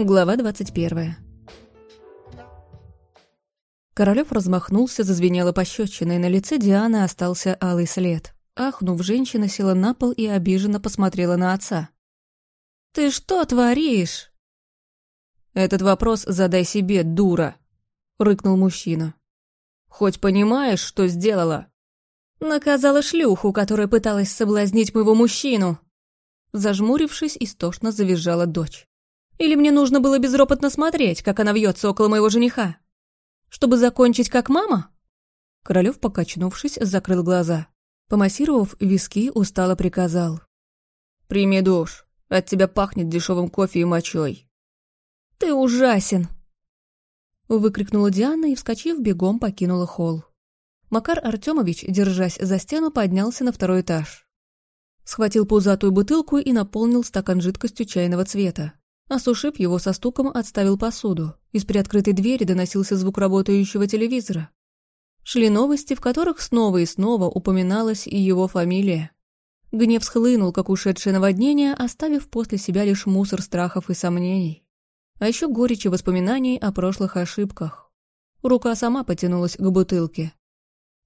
Глава 21. Королёв размахнулся, зазвенела пощечина, и на лице Дианы остался алый след. Ахнув, женщина села на пол и обиженно посмотрела на отца. «Ты что творишь?» «Этот вопрос задай себе, дура!» — рыкнул мужчина. «Хоть понимаешь, что сделала?» «Наказала шлюху, которая пыталась соблазнить моего мужчину!» Зажмурившись, истошно завизжала дочь. Или мне нужно было безропотно смотреть, как она вьется около моего жениха? Чтобы закончить как мама?» Королёв, покачнувшись, закрыл глаза. Помассировав виски, устало приказал. «Прими душ. От тебя пахнет дешевым кофе и мочой». «Ты ужасен!» Выкрикнула Диана и, вскочив, бегом покинула холл. Макар Артемович, держась за стену, поднялся на второй этаж. Схватил пузатую бутылку и наполнил стакан жидкостью чайного цвета. Осушив его со стуком, отставил посуду. Из приоткрытой двери доносился звук работающего телевизора. Шли новости, в которых снова и снова упоминалась и его фамилия. Гнев схлынул, как ушедшее наводнение, оставив после себя лишь мусор страхов и сомнений. А еще горечи воспоминаний о прошлых ошибках. Рука сама потянулась к бутылке.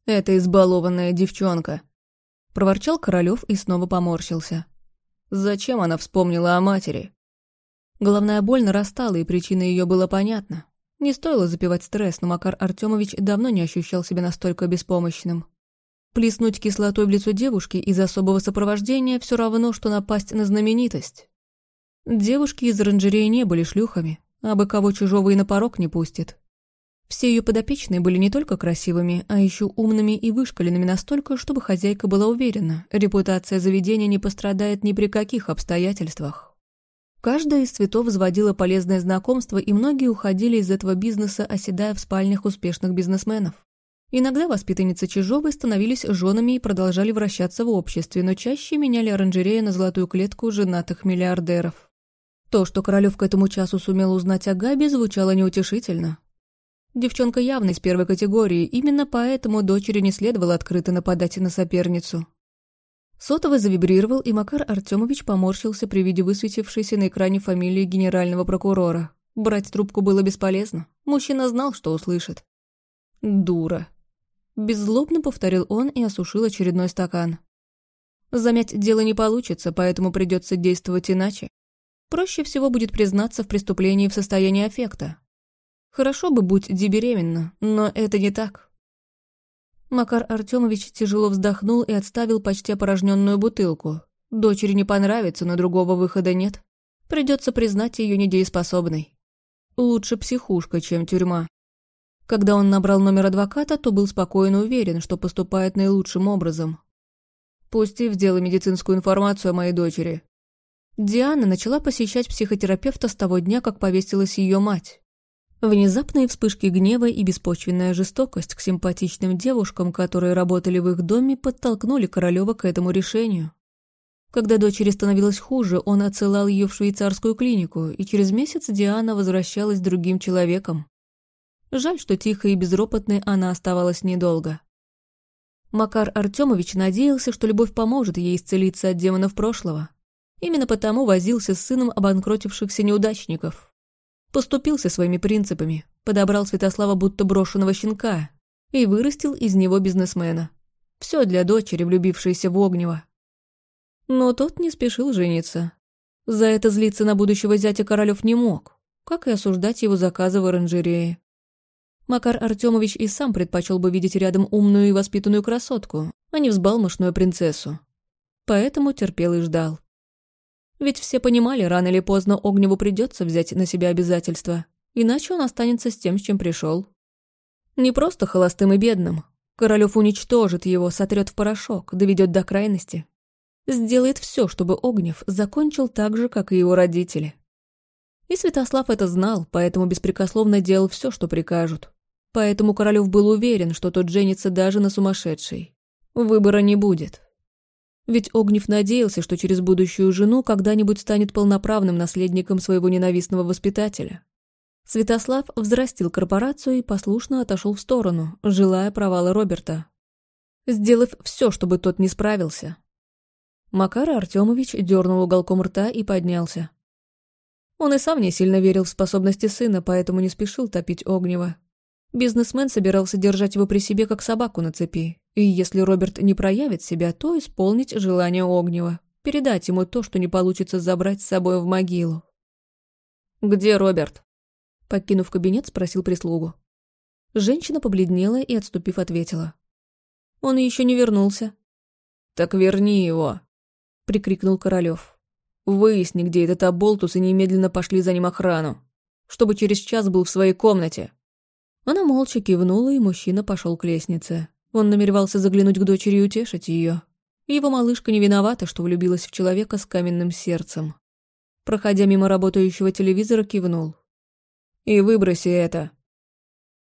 «Это избалованная девчонка», — проворчал Королёв и снова поморщился. «Зачем она вспомнила о матери?» Головная боль нарастала, и причина ее была понятна. Не стоило запивать стресс, но Макар Артемович давно не ощущал себя настолько беспомощным. Плеснуть кислотой в лицо девушки из особого сопровождения все равно, что напасть на знаменитость. Девушки из оранжереи не были шлюхами, а бы кого чужого и на порог не пустит. Все ее подопечные были не только красивыми, а еще умными и вышкаленными настолько, чтобы хозяйка была уверена, репутация заведения не пострадает ни при каких обстоятельствах. Каждая из цветов заводила полезное знакомство, и многие уходили из этого бизнеса, оседая в спальнях успешных бизнесменов. Иногда воспитанницы Чижовой становились женами и продолжали вращаться в обществе, но чаще меняли оранжерею на золотую клетку женатых миллиардеров. То, что Королёв к этому часу сумел узнать о Габи, звучало неутешительно. Девчонка явно из первой категории, именно поэтому дочери не следовало открыто нападать на соперницу. Сотовый завибрировал, и Макар Артемович поморщился при виде высветившейся на экране фамилии генерального прокурора. Брать трубку было бесполезно. Мужчина знал, что услышит. «Дура». Беззлобно повторил он и осушил очередной стакан. Замять дело не получится, поэтому придется действовать иначе. Проще всего будет признаться в преступлении в состоянии аффекта. Хорошо бы быть дебеременна, но это не так. Макар Артемович тяжело вздохнул и отставил почти опорожненную бутылку. Дочери не понравится, но другого выхода нет. Придется признать ее недееспособной. Лучше психушка, чем тюрьма. Когда он набрал номер адвоката, то был спокойно уверен, что поступает наилучшим образом. Пусти в дело медицинскую информацию о моей дочери. Диана начала посещать психотерапевта с того дня, как повесилась ее мать. Внезапные вспышки гнева и беспочвенная жестокость к симпатичным девушкам, которые работали в их доме, подтолкнули Королева к этому решению. Когда дочери становилось хуже, он отсылал ее в швейцарскую клинику, и через месяц Диана возвращалась другим человеком. Жаль, что тихой и безропотной она оставалась недолго. Макар Артемович надеялся, что любовь поможет ей исцелиться от демонов прошлого. Именно потому возился с сыном обанкротившихся неудачников, Поступился своими принципами, подобрал Святослава будто брошенного щенка и вырастил из него бизнесмена. Все для дочери, влюбившейся в Огнева. Но тот не спешил жениться. За это злиться на будущего зятя Королёв не мог, как и осуждать его заказы в оранжерее. Макар Артемович и сам предпочел бы видеть рядом умную и воспитанную красотку, а не взбалмошную принцессу. Поэтому терпел и ждал. Ведь все понимали, рано или поздно Огневу придется взять на себя обязательства, иначе он останется с тем, с чем пришел. Не просто холостым и бедным. Королёв уничтожит его, сотрет в порошок, доведет до крайности. Сделает все, чтобы Огнев закончил так же, как и его родители. И Святослав это знал, поэтому беспрекословно делал все, что прикажут. Поэтому Королёв был уверен, что тот женится даже на сумасшедшей. Выбора не будет. Ведь Огнев надеялся, что через будущую жену когда-нибудь станет полноправным наследником своего ненавистного воспитателя. Святослав взрастил корпорацию и послушно отошел в сторону, желая провала Роберта. Сделав все, чтобы тот не справился. Макар Артемович дернул уголком рта и поднялся. Он и сам не сильно верил в способности сына, поэтому не спешил топить Огнева. Бизнесмен собирался держать его при себе, как собаку на цепи, и если Роберт не проявит себя, то исполнить желание Огнева, передать ему то, что не получится забрать с собой в могилу. «Где Роберт?» Покинув кабинет, спросил прислугу. Женщина побледнела и, отступив, ответила. «Он еще не вернулся». «Так верни его!» — прикрикнул Королёв. «Выясни, где этот оболтус, и немедленно пошли за ним охрану, чтобы через час был в своей комнате». Она молча кивнула, и мужчина пошел к лестнице. Он намеревался заглянуть к дочери и утешить ее. Его малышка не виновата, что влюбилась в человека с каменным сердцем. Проходя мимо работающего телевизора, кивнул. «И выброси это»,